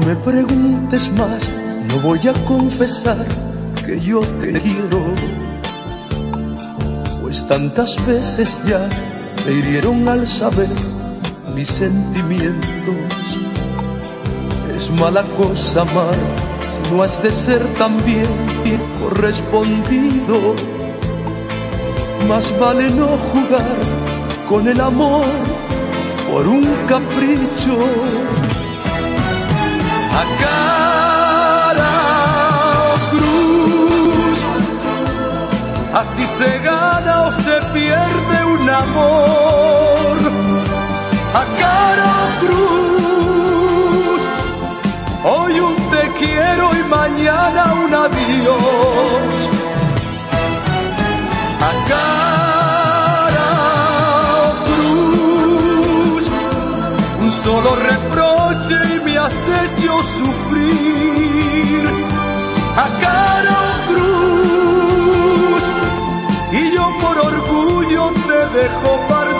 preguntes más, no voy a confesar que yo te quiero. Pues tantas veces ya me hirieron al saber mis sentimientos. Es mala cosa amar si no has de ser también bien correspondido. Más vale no jugar con el amor por un capricho. A cara cruz, así se gana o se pierde un amor. A cara cruz, hoy un te quiero y mañana un adiós. A cara cruz, un solo y me has hecho sufrir. A cara o cruz, y yo por orgullo te dejo partir.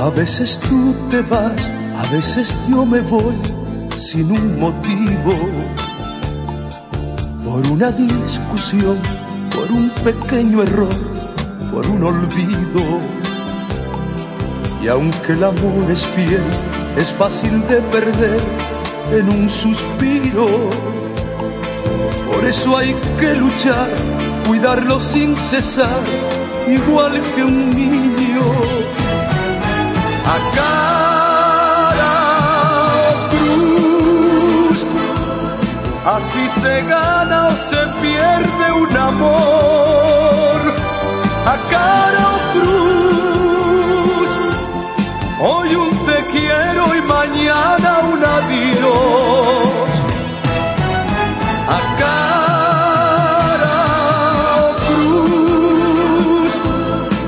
A veces tú te vas, a veces yo me voy sin un motivo. Por una discusión, por un pequeño error, por un olvido. Y aunque el amor es fiel, es fácil de perder en un suspiro. Por eso hay que luchar, cuidarlo sin cesar, igual que un niño a Así se gana o se pierde un amor. A cara o cruz. Hoy un te quiero y mañana un adiós. A cara o cruz.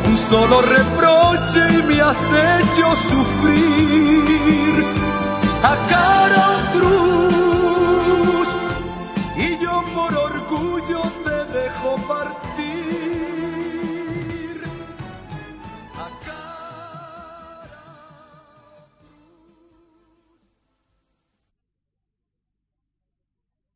Un solo reproche y me has hecho sufrir. compartir.